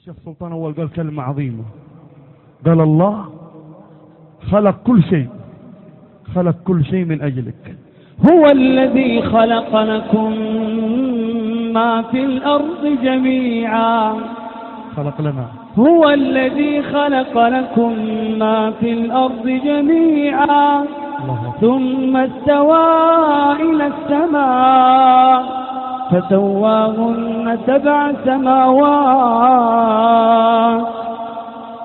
الشيخ سلطان أول قال كلمة عظيمة. قال الله خلق كل شيء خلق كل شيء من أجلك. هو الذي خلق لكم ما في الأرض جميعا. خلق لنا. هو الذي خلق لكم ما في الأرض جميعا. ثم استوى إلى السماء. فسواهن سبع سماوات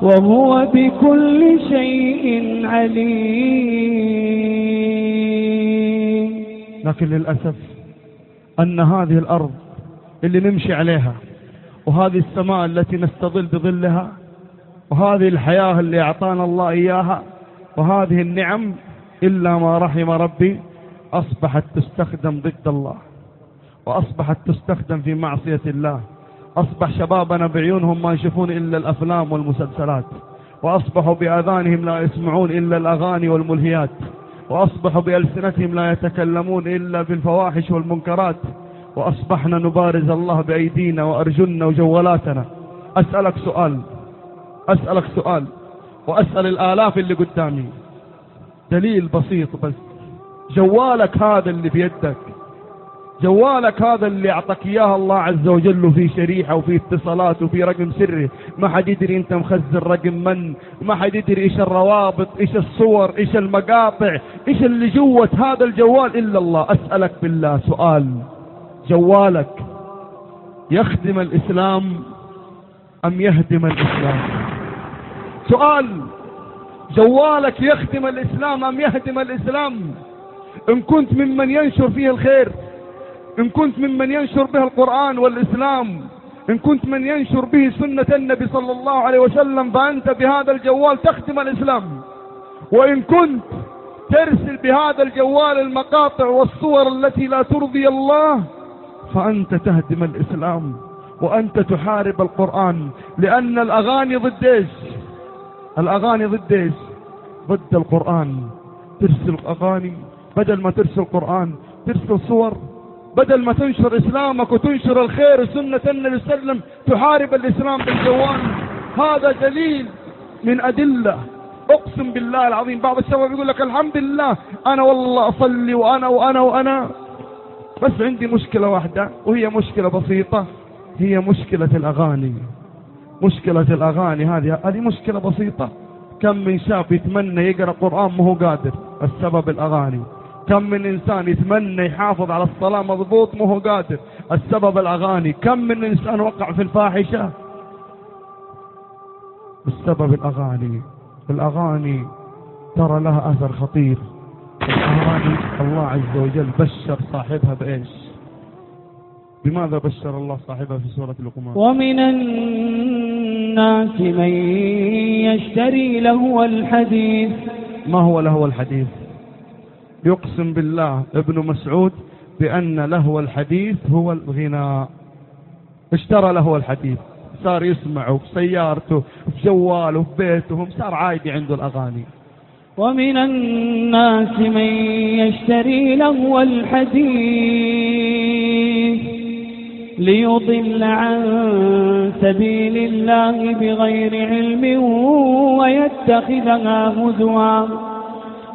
وهو بكل شيء عليم. لكن للأسف أن هذه الأرض اللي نمشي عليها وهذه السماء التي نستظل بظلها وهذه الحياة اللي أعطانا الله إياها وهذه النعم إلا ما رحم ربي أصبحت تستخدم ضد الله. وأصبحت تستخدم في معصية الله. أصبح شبابنا بعيونهم ما يشوفون إلا الأفلام والمسلسلات. وأصبحوا بآذانهم لا يسمعون إلا الأغاني والملهيات. وأصبحوا بألسنتهم لا يتكلمون إلا بالفواحش والمنكرات. وأصبحنا نبارز الله بأيدينا وأرجلنا وجوالاتنا. أسألك سؤال. أسألك سؤال. وأسأل الآلاف اللي قدامي. دليل بسيط بس. جوالك هذا اللي بيدك. جوالك هذا اللي أعطاك إياه الله عز وجل وفي شريحة وفي اتصالات وفي رقم سري. ما حد يدري أنت مخزن رقم من. ما حد يدري إيش الروابط إيش الصور إيش المقاطع إيش اللي جوة هذا الجوال إلا الله. أسألك بالله سؤال. جوالك يخدم الإسلام أم يهدم الإسلام؟ سؤال. جوالك يخدم الإسلام أم يهدم الإسلام؟ إن كنت ممن ينشر فيه الخير إن كنت ممن ينشر به القرآن والإسلام إن كنت من ينشر به سنة النبي صلى الله عليه وسلم فأنت بهذا الجوال تخدم الإسلام. وإن كنت ترسل بهذا الجوال المقاطع والصور التي لا ترضي الله فأنت تهدم الإسلام وأنت تحارب القرآن. لأن الأغاني ضد إيش؟ الأغاني ضد إيش؟ ضد القرآن. ترسل أغاني بدل ما ترسل قرآن ترسل صور. بدل ما تنشر اسلامك وتنشر الخير وسنة النبي صلى الله عليه وسلم تحارب الإسلام بالجوال هذا دليل من أدلة. أقسم بالله العظيم بعض الشباب يقول لك الحمد لله أنا والله أصلي وأنا وأنا وأنا. بس عندي مشكلة واحدة وهي مشكلة بسيطة هي مشكلة الأغاني. مشكلة الأغاني هذه هذه مشكلة بسيطة. كم من شاب يتمنى يقرأ قرآن ما هو قادر السبب الأغاني. كم من إنسان يتمنى يحافظ على الصلاة مضبوط ما هو قادر. السبب الأغاني. كم من إنسان وقع في الفاحشة؟ بسبب الأغاني. الأغاني ترى لها أثر خطير. الأغاني الله عز وجل بشر صاحبها بإيش؟ بماذا بشر الله صاحبها في سورة لقمان؟ ومن الناس من يشتري لهو الحديث. ما هو لهو الحديث؟ يقسم بالله ابن مسعود بأن لهو الحديث هو الغناء اشترى لهو الحديث صار يسمعه في سيارته في جواله في بيته صار عادي عنده الأغاني. ومن الناس من يشتري لهو الحديث ليضل عن سبيل الله بغير علم ويتخذها هزوا.